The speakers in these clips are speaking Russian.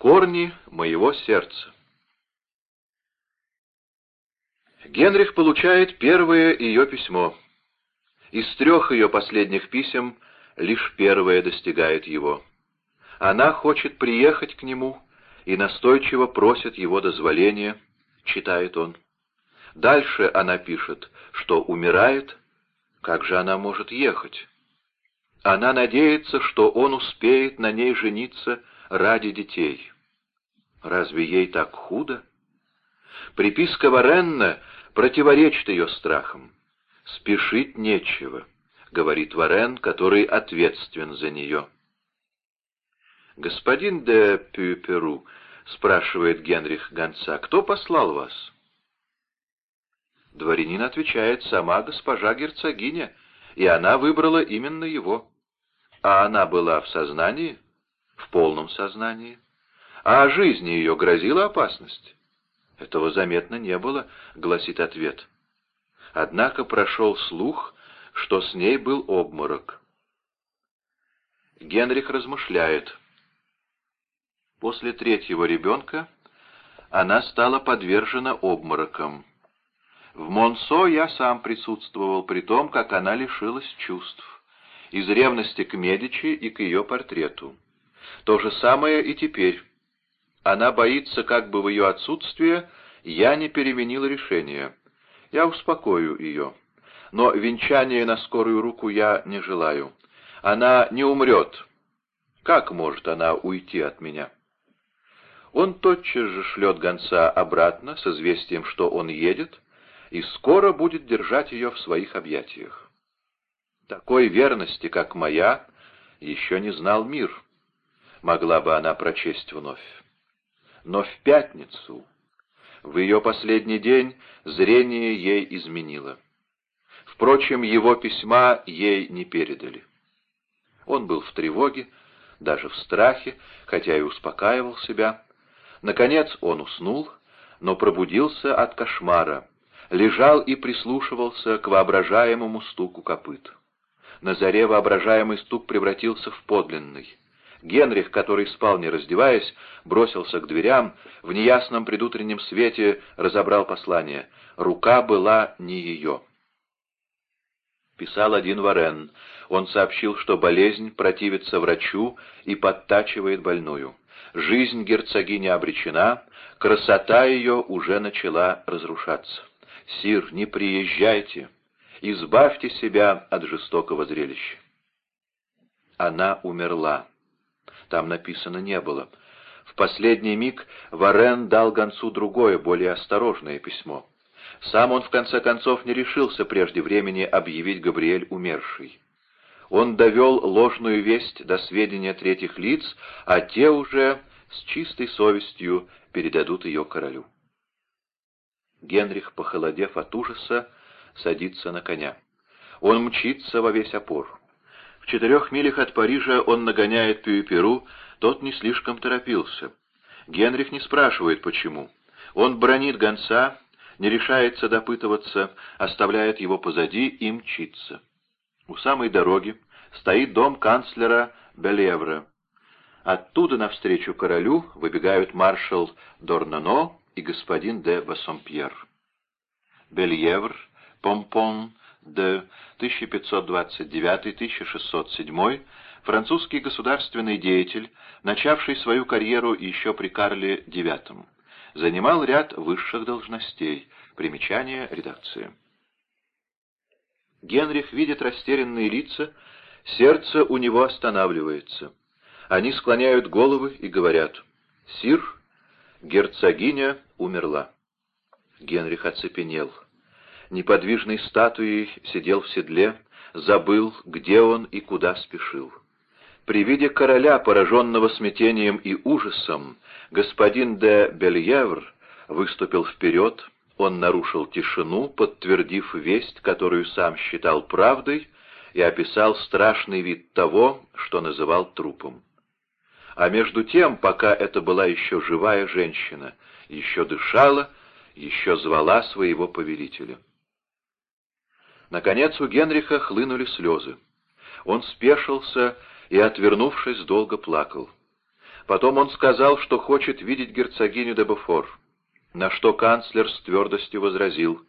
Корни моего сердца. Генрих получает первое ее письмо. Из трех ее последних писем лишь первое достигает его. Она хочет приехать к нему и настойчиво просит его дозволения, читает он. Дальше она пишет, что умирает, как же она может ехать? Она надеется, что он успеет на ней жениться ради детей. Разве ей так худо? Приписка Варенна противоречит ее страхам. «Спешить нечего», — говорит Варен, который ответственен за нее. «Господин де Пюперу», — спрашивает Генрих гонца, — «кто послал вас?» Дворянин отвечает, сама госпожа герцогиня, и она выбрала именно его. А она была в сознании? В полном сознании. А жизни ее грозила опасность? Этого заметно не было, гласит ответ. Однако прошел слух, что с ней был обморок. Генрих размышляет. После третьего ребенка она стала подвержена обморокам. В Монсо я сам присутствовал при том, как она лишилась чувств. Из ревности к Медичи и к ее портрету. То же самое и теперь. Она боится, как бы в ее отсутствие я не переменил решение. Я успокою ее. Но венчание на скорую руку я не желаю. Она не умрет. Как может она уйти от меня? Он тотчас же шлет гонца обратно с известием, что он едет, и скоро будет держать ее в своих объятиях. Такой верности, как моя, еще не знал мир. Могла бы она прочесть вновь. Но в пятницу, в ее последний день, зрение ей изменило. Впрочем, его письма ей не передали. Он был в тревоге, даже в страхе, хотя и успокаивал себя. Наконец он уснул, но пробудился от кошмара, лежал и прислушивался к воображаемому стуку копыт. На заре воображаемый стук превратился в подлинный. Генрих, который спал не раздеваясь, бросился к дверям, в неясном предутреннем свете разобрал послание. Рука была не ее. Писал один Варен. Он сообщил, что болезнь противится врачу и подтачивает больную. Жизнь герцогини обречена, красота ее уже начала разрушаться. «Сир, не приезжайте, избавьте себя от жестокого зрелища». Она умерла. Там написано не было. В последний миг Варен дал гонцу другое, более осторожное письмо. Сам он, в конце концов, не решился прежде времени объявить Габриэль умершей. Он довел ложную весть до сведения третьих лиц, а те уже с чистой совестью передадут ее королю. Генрих, похолодев от ужаса, садится на коня. Он мчится во весь опор. В четырех милях от Парижа он нагоняет Пюйперу, тот не слишком торопился. Генрих не спрашивает, почему. Он бронит гонца, не решается допытываться, оставляет его позади и мчится. У самой дороги стоит дом канцлера Белевра. Оттуда навстречу королю выбегают маршал Дорнано и господин де Бассомпьер. Бельевр, Помпон де 1529-1607, французский государственный деятель, начавший свою карьеру еще при Карле IX, занимал ряд высших должностей. Примечание редакции. Генрих видит растерянные лица, сердце у него останавливается. Они склоняют головы и говорят «Сир, Герцогиня умерла. Генрих оцепенел. Неподвижной статуей сидел в седле, забыл, где он и куда спешил. При виде короля, пораженного смятением и ужасом, господин де Бельевр выступил вперед, он нарушил тишину, подтвердив весть, которую сам считал правдой, и описал страшный вид того, что называл трупом. А между тем, пока это была еще живая женщина, еще дышала, еще звала своего повелителя. Наконец у Генриха хлынули слезы. Он спешился и, отвернувшись, долго плакал. Потом он сказал, что хочет видеть герцогиню де Буфор, на что канцлер с твердостью возразил,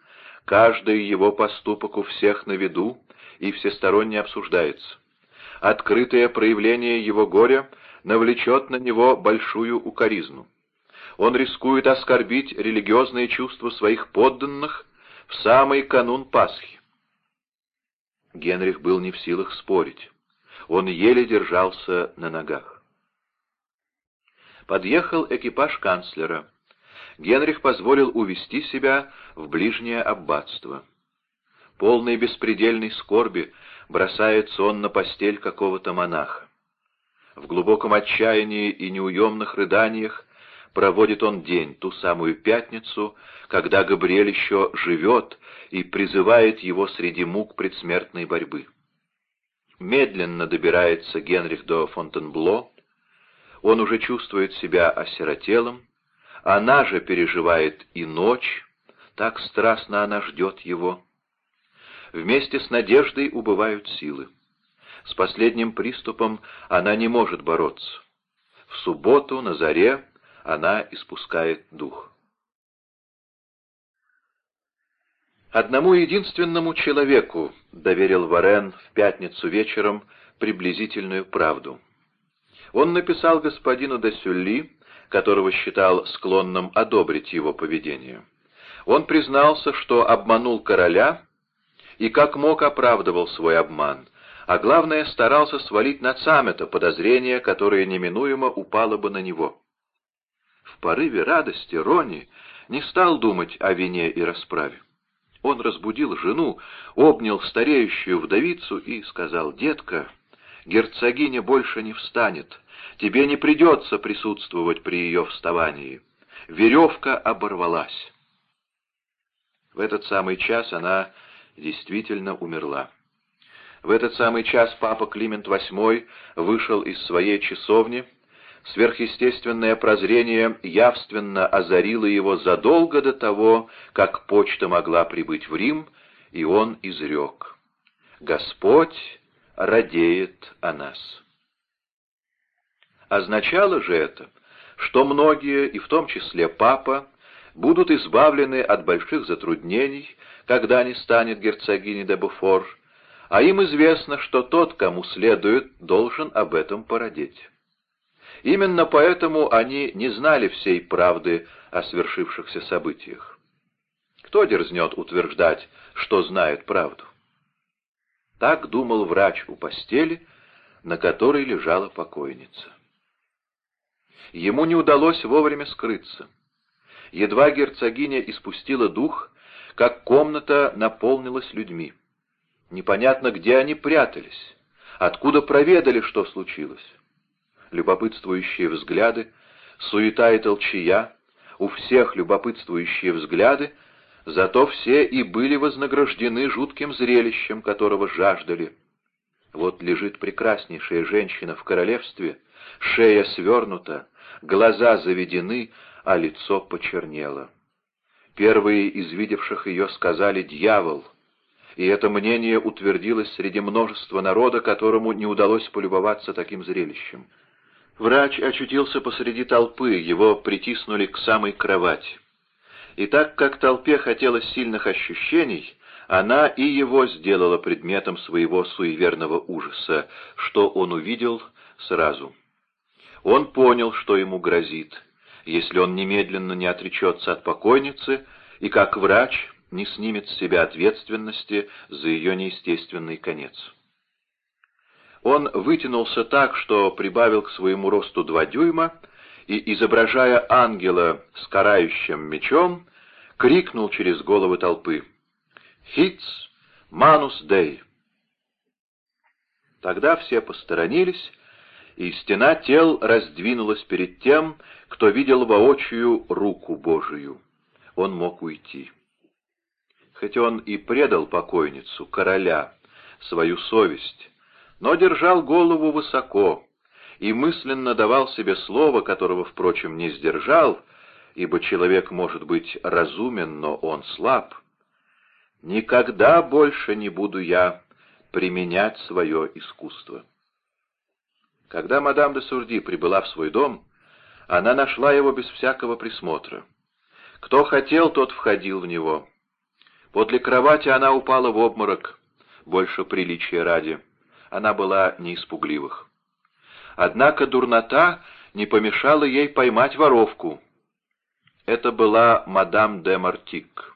каждый его поступок у всех на виду и всесторонне обсуждается. Открытое проявление его горя навлечет на него большую укоризну. Он рискует оскорбить религиозные чувства своих подданных в самый канун Пасхи. Генрих был не в силах спорить. Он еле держался на ногах. Подъехал экипаж канцлера. Генрих позволил увести себя в ближнее аббатство. Полный беспредельной скорби бросается он на постель какого-то монаха. В глубоком отчаянии и неуемных рыданиях проводит он день, ту самую пятницу, когда Габриэль еще живет и призывает его среди мук предсмертной борьбы. Медленно добирается Генрих до Фонтенбло, он уже чувствует себя осиротелым, она же переживает и ночь, так страстно она ждет его. Вместе с надеждой убывают силы. С последним приступом она не может бороться. В субботу на заре она испускает дух. Одному единственному человеку доверил Варен в пятницу вечером приблизительную правду. Он написал господину де Сюлли, которого считал склонным одобрить его поведение. Он признался, что обманул короля и как мог оправдывал свой обман, а главное старался свалить на Цамета подозрение, которое неминуемо упало бы на него. В порыве радости Рони не стал думать о вине и расправе. Он разбудил жену, обнял стареющую вдовицу и сказал, «Детка, герцогиня больше не встанет, тебе не придется присутствовать при ее вставании. Веревка оборвалась». В этот самый час она действительно умерла. В этот самый час папа Климент VIII вышел из своей часовни, Сверхъестественное прозрение явственно озарило его задолго до того, как почта могла прибыть в Рим, и он изрек «Господь радеет о нас». Означало же это, что многие, и в том числе папа, будут избавлены от больших затруднений, когда не станет герцогиней де Буфор, а им известно, что тот, кому следует, должен об этом породеть. Именно поэтому они не знали всей правды о свершившихся событиях. Кто дерзнет утверждать, что знает правду? Так думал врач у постели, на которой лежала покойница. Ему не удалось вовремя скрыться. Едва герцогиня испустила дух, как комната наполнилась людьми. Непонятно, где они прятались, откуда проведали, что случилось любопытствующие взгляды, суета и толчая, у всех любопытствующие взгляды, зато все и были вознаграждены жутким зрелищем, которого жаждали. Вот лежит прекраснейшая женщина в королевстве, шея свернута, глаза заведены, а лицо почернело. Первые из видевших ее сказали «дьявол», и это мнение утвердилось среди множества народа, которому не удалось полюбоваться таким зрелищем. Врач очутился посреди толпы, его притиснули к самой кровати. И так как толпе хотелось сильных ощущений, она и его сделала предметом своего суеверного ужаса, что он увидел сразу. Он понял, что ему грозит, если он немедленно не отречется от покойницы и, как врач, не снимет с себя ответственности за ее неестественный конец. Он вытянулся так, что прибавил к своему росту два дюйма, и, изображая ангела с карающим мечом, крикнул через головы толпы «Хитс манус дей!». Тогда все посторонились, и стена тел раздвинулась перед тем, кто видел воочию руку Божию. Он мог уйти. Хоть он и предал покойницу, короля, свою совесть, но держал голову высоко и мысленно давал себе слово, которого, впрочем, не сдержал, ибо человек может быть разумен, но он слаб. «Никогда больше не буду я применять свое искусство». Когда мадам де Сурди прибыла в свой дом, она нашла его без всякого присмотра. Кто хотел, тот входил в него. Подле кровати она упала в обморок, больше приличия ради. Она была не испугливых. Однако дурнота не помешала ей поймать воровку. Это была мадам де Мартик.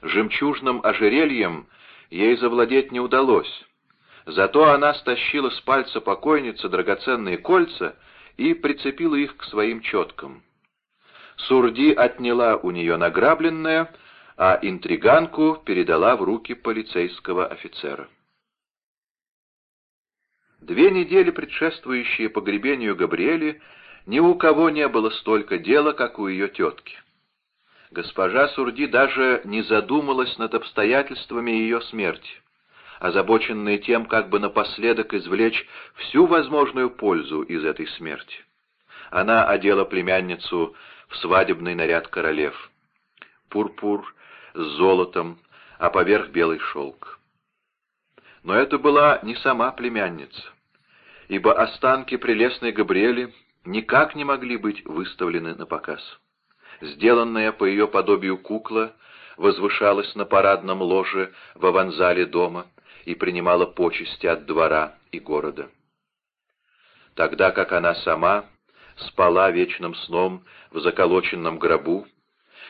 Жемчужным ожерельем ей завладеть не удалось. Зато она стащила с пальца покойницы драгоценные кольца и прицепила их к своим четкам. Сурди отняла у нее награбленное, а интриганку передала в руки полицейского офицера. Две недели, предшествующие погребению Габриэли, ни у кого не было столько дела, как у ее тетки. Госпожа Сурди даже не задумалась над обстоятельствами ее смерти, озабоченная тем, как бы напоследок извлечь всю возможную пользу из этой смерти. Она одела племянницу в свадебный наряд королев. Пурпур с золотом, а поверх белый шелк. Но это была не сама племянница, ибо останки прелестной Габриэли никак не могли быть выставлены на показ. Сделанная по ее подобию кукла возвышалась на парадном ложе в аванзале дома и принимала почести от двора и города. Тогда как она сама спала вечным сном в заколоченном гробу,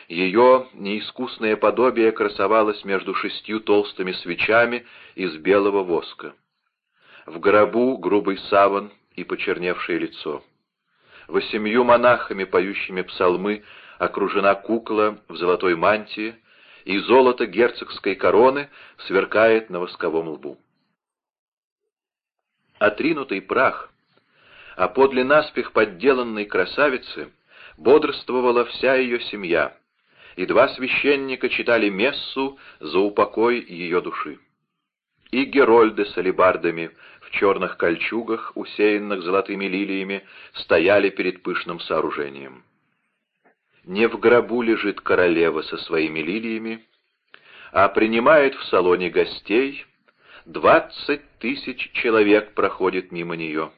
ее неискусное подобие красовалось между шестью толстыми свечами из белого воска. В гробу грубый саван и почерневшее лицо. Восемью монахами, поющими псалмы, окружена кукла в золотой мантии, и золото герцогской короны сверкает на восковом лбу. Отринутый прах, а подле наспех подделанной красавицы бодрствовала вся ее семья, и два священника читали мессу за упокой ее души. И герольды с алебардами черных кольчугах, усеянных золотыми лилиями, стояли перед пышным сооружением. Не в гробу лежит королева со своими лилиями, а принимает в салоне гостей, двадцать тысяч человек проходит мимо нее.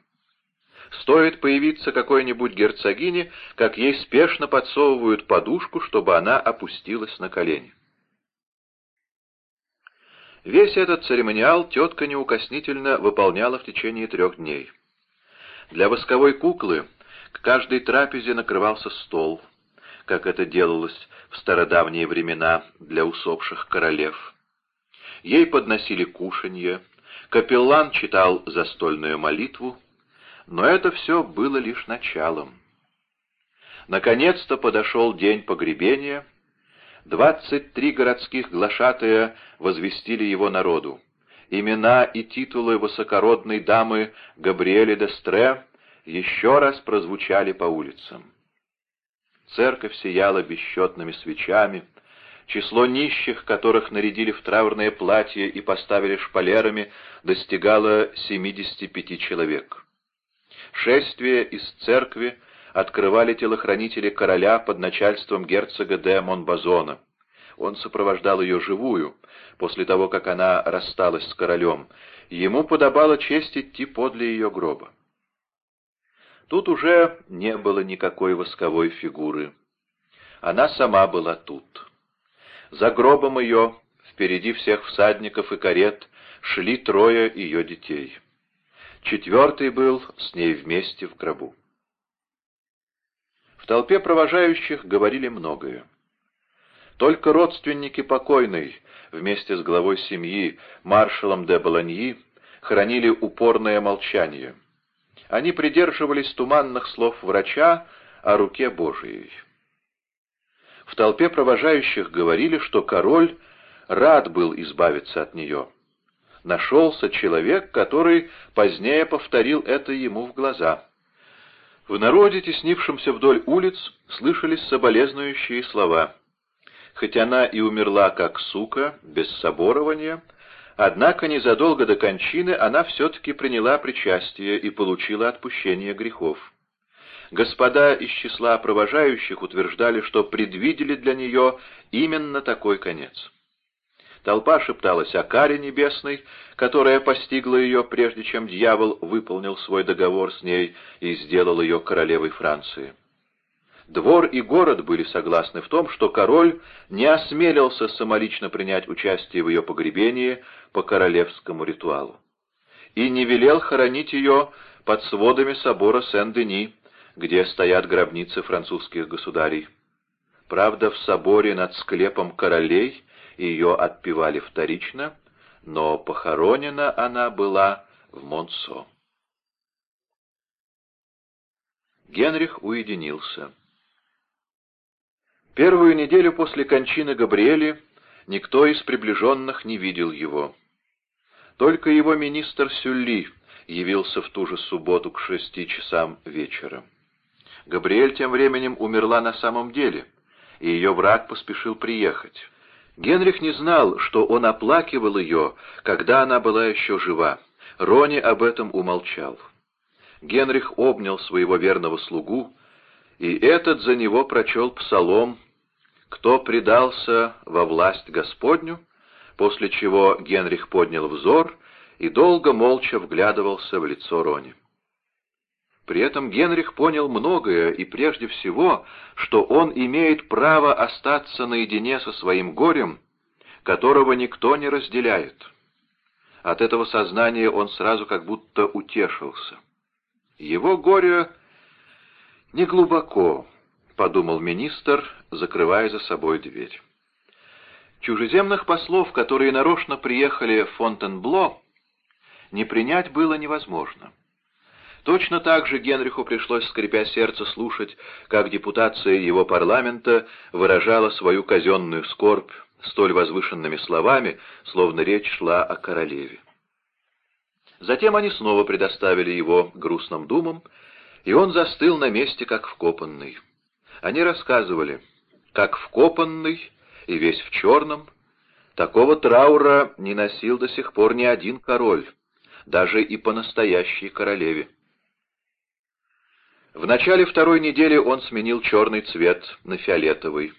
Стоит появиться какой-нибудь герцогине, как ей спешно подсовывают подушку, чтобы она опустилась на колени. Весь этот церемониал тетка неукоснительно выполняла в течение трех дней. Для восковой куклы к каждой трапезе накрывался стол, как это делалось в стародавние времена для усопших королев. Ей подносили кушанье, капеллан читал застольную молитву, но это все было лишь началом. Наконец-то подошел день погребения. Двадцать три городских глашатая возвестили его народу. Имена и титулы высокородной дамы Габриэли де Стре еще раз прозвучали по улицам. Церковь сияла бесчетными свечами, число нищих, которых нарядили в траурное платье и поставили шпалерами, достигало 75 человек. Шествие из церкви открывали телохранители короля под начальством герцога де Монбазона. Он сопровождал ее живую, после того, как она рассталась с королем. Ему подобало честь идти подле ее гроба. Тут уже не было никакой восковой фигуры. Она сама была тут. За гробом ее, впереди всех всадников и карет, шли трое ее детей. Четвертый был с ней вместе в гробу. Толпе провожающих говорили многое. Только родственники покойной, вместе с главой семьи, маршалом де Баланьи, хранили упорное молчание. Они придерживались туманных слов врача о руке Божией. В толпе провожающих говорили, что король рад был избавиться от нее нашелся человек, который позднее повторил это ему в глаза. В народе, теснившемся вдоль улиц, слышались соболезнующие слова. Хоть она и умерла как сука, без соборования, однако незадолго до кончины она все-таки приняла причастие и получила отпущение грехов. Господа из числа провожающих утверждали, что предвидели для нее именно такой конец. Толпа шепталась о каре небесной, которая постигла ее, прежде чем дьявол выполнил свой договор с ней и сделал ее королевой Франции. Двор и город были согласны в том, что король не осмелился самолично принять участие в ее погребении по королевскому ритуалу и не велел хоронить ее под сводами собора Сен-Дени, где стоят гробницы французских государей. Правда, в соборе над склепом королей ее отпевали вторично, но похоронена она была в Монсо. Генрих уединился. Первую неделю после кончины Габриэли никто из приближенных не видел его. Только его министр Сюлли явился в ту же субботу к шести часам вечера. Габриэль тем временем умерла на самом деле, и ее враг поспешил приехать. Генрих не знал, что он оплакивал ее, когда она была еще жива. Рони об этом умолчал. Генрих обнял своего верного слугу, и этот за него прочел псалом «Кто предался во власть Господню?», после чего Генрих поднял взор и долго молча вглядывался в лицо Рони. При этом Генрих понял многое, и прежде всего, что он имеет право остаться наедине со своим горем, которого никто не разделяет. От этого сознания он сразу как будто утешился. Его горе не глубоко, подумал министр, закрывая за собой дверь. Чужеземных послов, которые нарочно приехали в Фонтенбло, не принять было невозможно. Точно так же Генриху пришлось, скрипя сердце, слушать, как депутация его парламента выражала свою казенную скорбь столь возвышенными словами, словно речь шла о королеве. Затем они снова предоставили его грустным думам, и он застыл на месте, как вкопанный. Они рассказывали, как вкопанный и весь в черном, такого траура не носил до сих пор ни один король, даже и по настоящей королеве. В начале второй недели он сменил черный цвет на фиолетовый,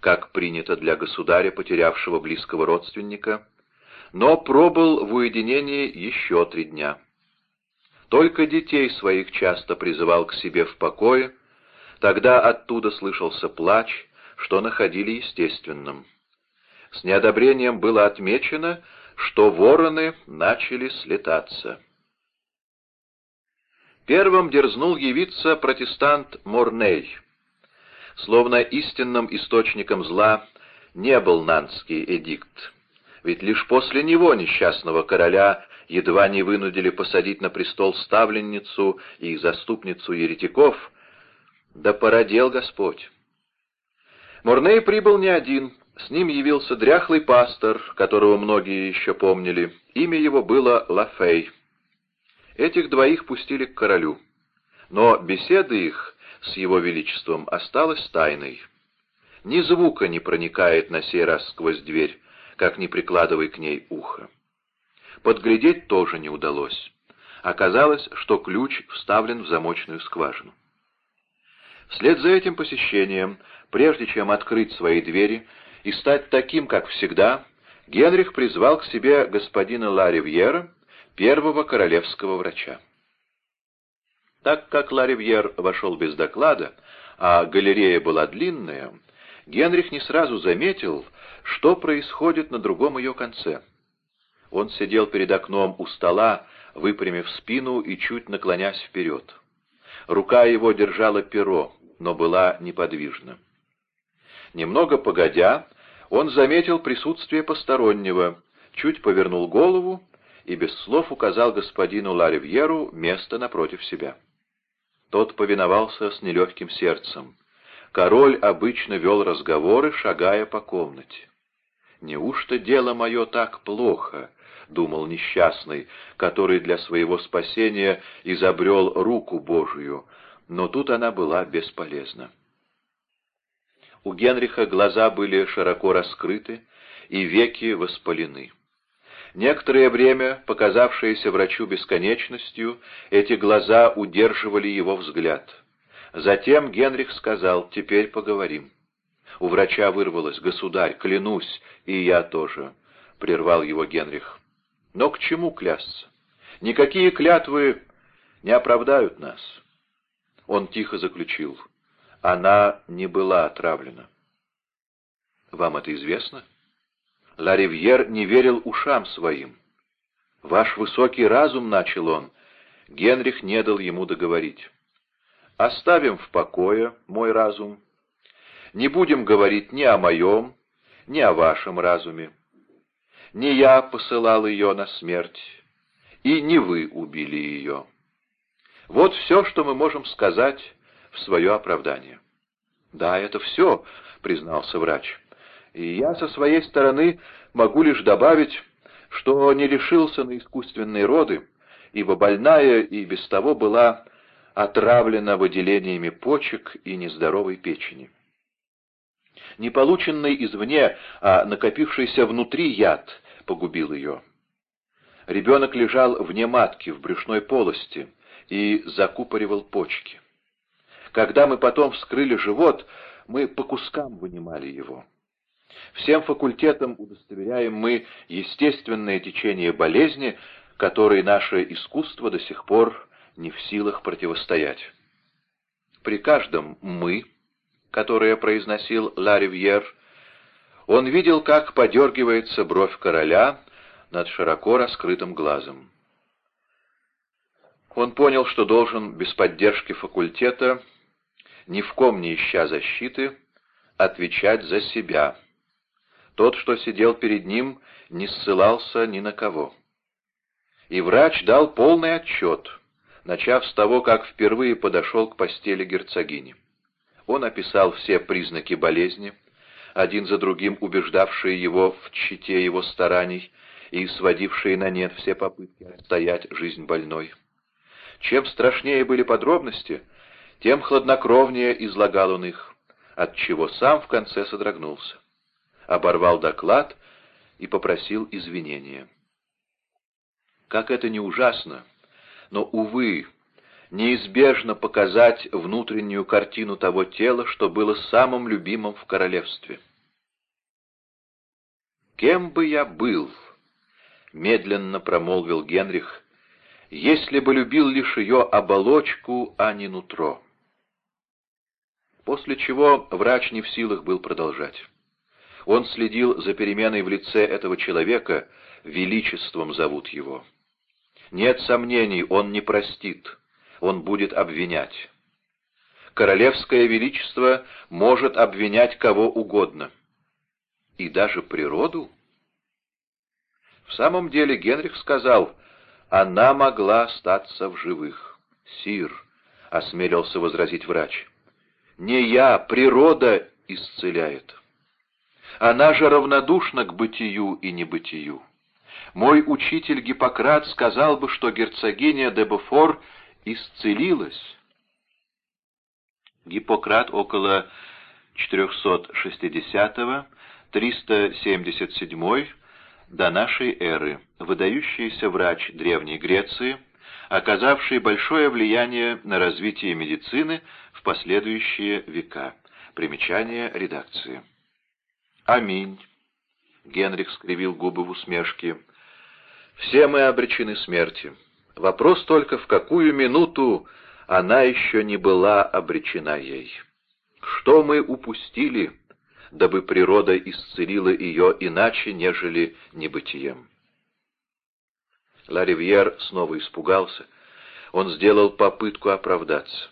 как принято для государя, потерявшего близкого родственника, но пробыл в уединении еще три дня. Только детей своих часто призывал к себе в покое, тогда оттуда слышался плач, что находили естественным. С неодобрением было отмечено, что вороны начали слетаться. Первым дерзнул явиться протестант Морней. Словно истинным источником зла не был Нанский эдикт, ведь лишь после него несчастного короля едва не вынудили посадить на престол ставленницу и заступницу еретиков, да породел Господь. Морней прибыл не один, с ним явился дряхлый пастор, которого многие еще помнили, имя его было Лафей. Этих двоих пустили к королю. Но беседа их с его величеством осталась тайной. Ни звука не проникает на сей раз сквозь дверь, как не прикладывай к ней ухо. Подглядеть тоже не удалось. Оказалось, что ключ вставлен в замочную скважину. Вслед за этим посещением, прежде чем открыть свои двери и стать таким, как всегда, Генрих призвал к себе господина Ларивьера, первого королевского врача. Так как Ларивьер вошел без доклада, а галерея была длинная, Генрих не сразу заметил, что происходит на другом ее конце. Он сидел перед окном у стола, выпрямив спину и чуть наклонясь вперед. Рука его держала перо, но была неподвижна. Немного погодя, он заметил присутствие постороннего, чуть повернул голову и без слов указал господину Ларивьеру место напротив себя. Тот повиновался с нелегким сердцем. Король обычно вел разговоры, шагая по комнате. «Неужто дело мое так плохо?» — думал несчастный, который для своего спасения изобрел руку Божию, но тут она была бесполезна. У Генриха глаза были широко раскрыты и веки воспалены. Некоторое время, показавшееся врачу бесконечностью, эти глаза удерживали его взгляд. Затем Генрих сказал «Теперь поговорим». У врача вырвалось «Государь, клянусь, и я тоже». прервал его Генрих. «Но к чему клясться? Никакие клятвы не оправдают нас». Он тихо заключил. Она не была отравлена. «Вам это известно?» Ларивьер не верил ушам своим. «Ваш высокий разум», — начал он. Генрих не дал ему договорить. «Оставим в покое мой разум. Не будем говорить ни о моем, ни о вашем разуме. Не я посылал ее на смерть, и не вы убили ее. Вот все, что мы можем сказать в свое оправдание». «Да, это все», — признался врач. «И я со своей стороны могу лишь добавить, что не решился на искусственные роды, ибо больная и без того была отравлена выделениями почек и нездоровой печени. Не полученный извне, а накопившийся внутри яд погубил ее. Ребенок лежал вне матки, в брюшной полости, и закупоривал почки. Когда мы потом вскрыли живот, мы по кускам вынимали его. Всем факультетам удостоверяем мы естественное течение болезни, которой наше искусство до сих пор не в силах противостоять. При каждом «мы», которое произносил Ларивьер, он видел, как подергивается бровь короля над широко раскрытым глазом. Он понял, что должен без поддержки факультета, ни в ком не ища защиты, отвечать за себя. Тот, что сидел перед ним, не ссылался ни на кого. И врач дал полный отчет, начав с того, как впервые подошел к постели герцогини. Он описал все признаки болезни, один за другим убеждавшие его в чите его стараний и сводившие на нет все попытки отстоять жизнь больной. Чем страшнее были подробности, тем хладнокровнее излагал он их, от чего сам в конце содрогнулся оборвал доклад и попросил извинения. Как это не ужасно, но, увы, неизбежно показать внутреннюю картину того тела, что было самым любимым в королевстве. «Кем бы я был?» — медленно промолвил Генрих, — «если бы любил лишь ее оболочку, а не нутро». После чего врач не в силах был продолжать. Он следил за переменой в лице этого человека, величеством зовут его. Нет сомнений, он не простит, он будет обвинять. Королевское величество может обвинять кого угодно. И даже природу? В самом деле Генрих сказал, она могла остаться в живых. Сир, — осмелился возразить врач, — не я, природа исцеляет. Она же равнодушна к бытию и небытию. Мой учитель Гиппократ сказал бы, что герцогиня де Буфор исцелилась. Гиппократ около 460-377 до нашей эры, выдающийся врач Древней Греции, оказавший большое влияние на развитие медицины в последующие века. Примечание редакции. «Аминь», — Генрих скривил губы в усмешке. «Все мы обречены смерти. Вопрос только, в какую минуту она еще не была обречена ей. Что мы упустили, дабы природа исцелила ее иначе, нежели небытием?» Ларивьер снова испугался. Он сделал попытку оправдаться.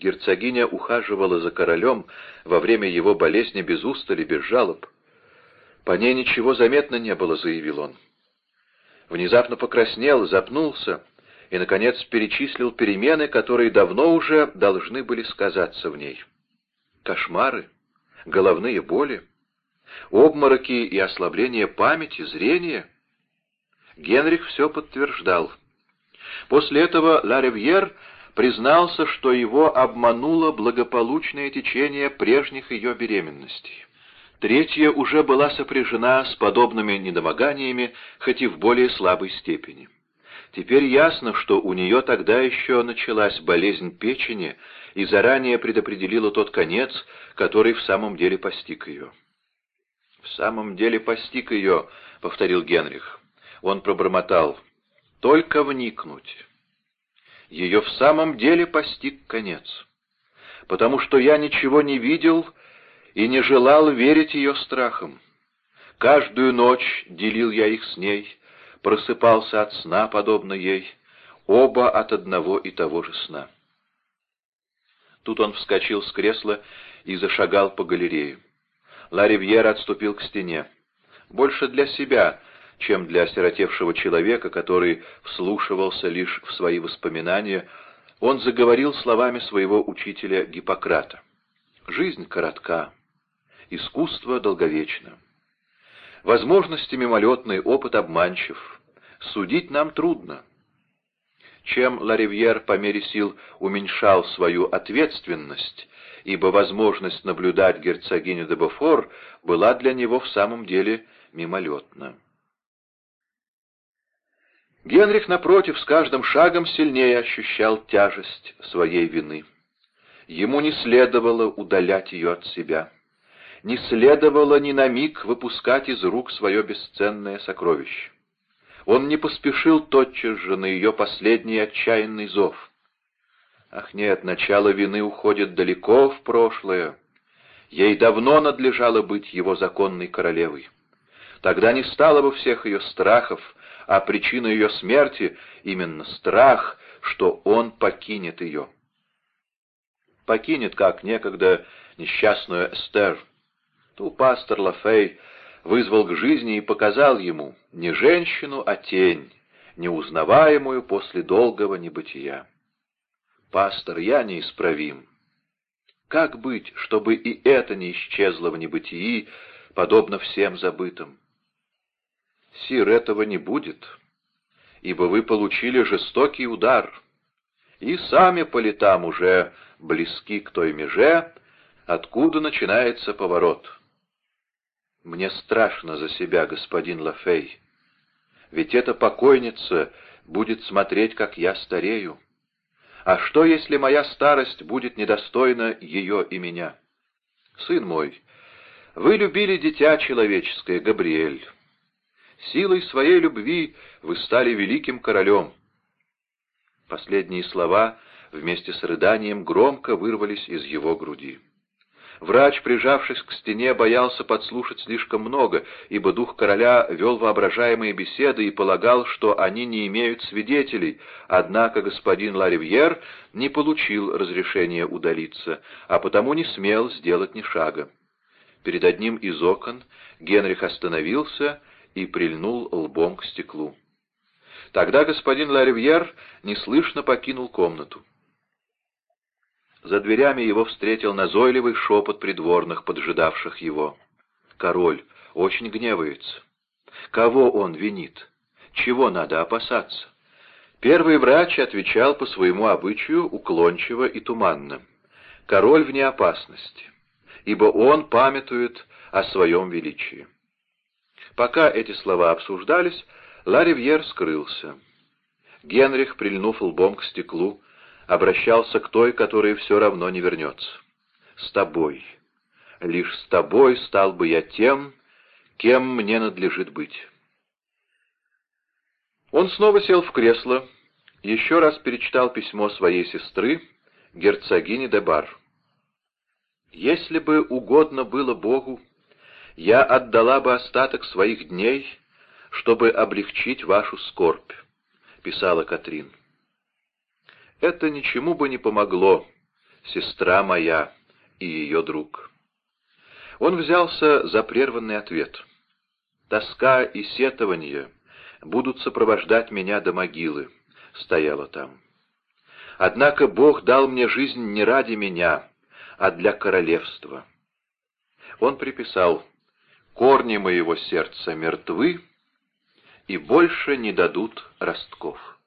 Герцогиня ухаживала за королем во время его болезни без устали, без жалоб. «По ней ничего заметно не было», — заявил он. Внезапно покраснел, запнулся и, наконец, перечислил перемены, которые давно уже должны были сказаться в ней. Кошмары, головные боли, обмороки и ослабление памяти, зрения. Генрих все подтверждал. После этого Ла Ривьер признался, что его обмануло благополучное течение прежних ее беременностей. Третья уже была сопряжена с подобными недомоганиями, хоть и в более слабой степени. Теперь ясно, что у нее тогда еще началась болезнь печени и заранее предопределила тот конец, который в самом деле постиг ее. «В самом деле постиг ее», — повторил Генрих. Он пробормотал. «Только вникнуть». Ее в самом деле постиг конец. Потому что я ничего не видел и не желал верить ее страхам. Каждую ночь делил я их с ней, просыпался от сна, подобно ей, оба от одного и того же сна. Тут он вскочил с кресла и зашагал по галерее. Ларивьер отступил к стене. Больше для себя, чем для осиротевшего человека, который вслушивался лишь в свои воспоминания, он заговорил словами своего учителя Гиппократа. «Жизнь коротка, искусство долговечно. Возможности мимолетный, опыт обманчив. Судить нам трудно. Чем Ларивьер по мере сил уменьшал свою ответственность, ибо возможность наблюдать герцогиню де Бофор была для него в самом деле мимолетна. Генрих, напротив, с каждым шагом сильнее ощущал тяжесть своей вины. Ему не следовало удалять ее от себя. Не следовало ни на миг выпускать из рук свое бесценное сокровище. Он не поспешил тотчас же на ее последний отчаянный зов. Ах нет, начало вины уходит далеко в прошлое. Ей давно надлежало быть его законной королевой. Тогда не стало бы всех ее страхов, а причина ее смерти — именно страх, что он покинет ее. Покинет, как некогда, несчастную Эстер. Ту пастор Лафей вызвал к жизни и показал ему не женщину, а тень, неузнаваемую после долгого небытия. Пастор, я неисправим. Как быть, чтобы и это не исчезло в небытии, подобно всем забытым? Сир, этого не будет, ибо вы получили жестокий удар, и сами по летам уже близки к той меже, откуда начинается поворот. Мне страшно за себя, господин Лафей, ведь эта покойница будет смотреть, как я старею. А что, если моя старость будет недостойна ее и меня? Сын мой, вы любили дитя человеческое, Габриэль. Силой своей любви вы стали великим королем. Последние слова вместе с рыданием громко вырвались из его груди. Врач, прижавшись к стене, боялся подслушать слишком много, ибо дух короля вел воображаемые беседы и полагал, что они не имеют свидетелей, однако господин Ларивьер не получил разрешения удалиться, а потому не смел сделать ни шага. Перед одним из окон Генрих остановился и прильнул лбом к стеклу. Тогда господин Ларивьер неслышно покинул комнату. За дверями его встретил назойливый шепот придворных, поджидавших его. Король очень гневается. Кого он винит? Чего надо опасаться? Первый врач отвечал по своему обычаю уклончиво и туманно. Король вне опасности, ибо он памятует о своем величии. Пока эти слова обсуждались, Ларивьер скрылся. Генрих, прильнув лбом к стеклу, обращался к той, которая все равно не вернется. «С тобой. Лишь с тобой стал бы я тем, кем мне надлежит быть». Он снова сел в кресло, еще раз перечитал письмо своей сестры, герцогини де Бар. «Если бы угодно было Богу, я отдала бы остаток своих дней, чтобы облегчить вашу скорбь», — писала Катрин. «Это ничему бы не помогло, сестра моя и ее друг». Он взялся за прерванный ответ. «Тоска и сетование будут сопровождать меня до могилы», — стояло там. «Однако Бог дал мне жизнь не ради меня, а для королевства». Он приписал корни моего сердца мертвы и больше не дадут ростков.